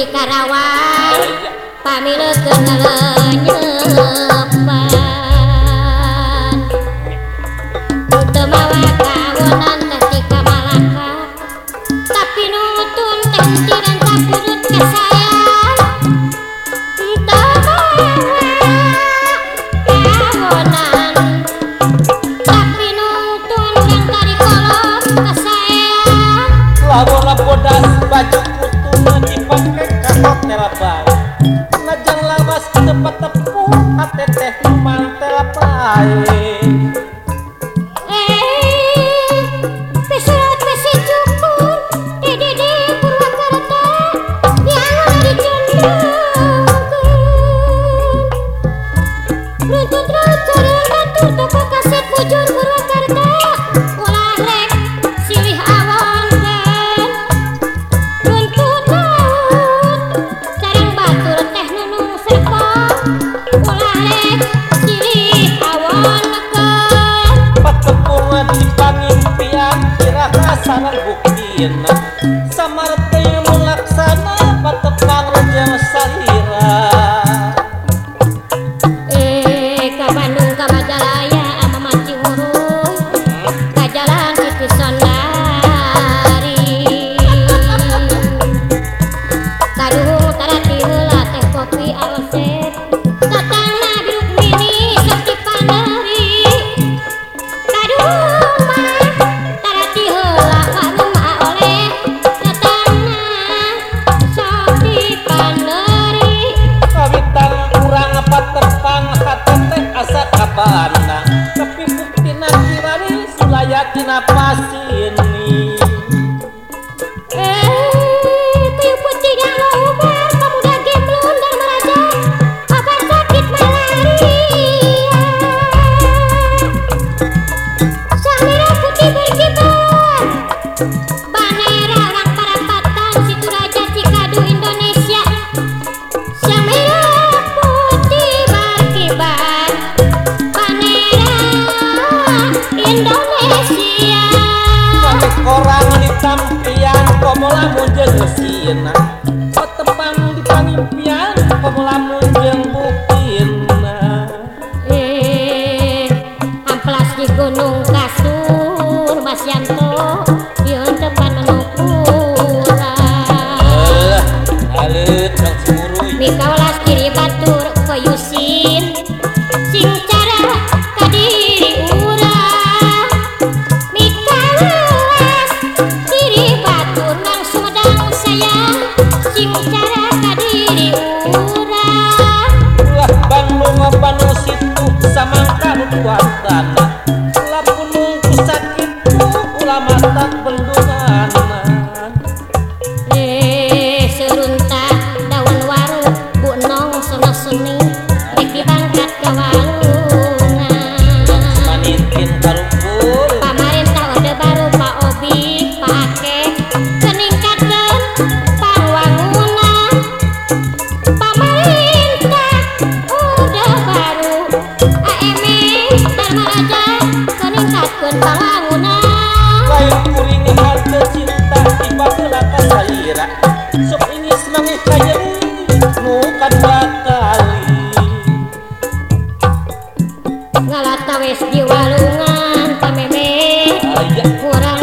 di Karawang. Pamilus ke al bukni asa kapana. Tapi buktina kirani sulaya tina pasina. galata wes diwalungan pamemeh kurang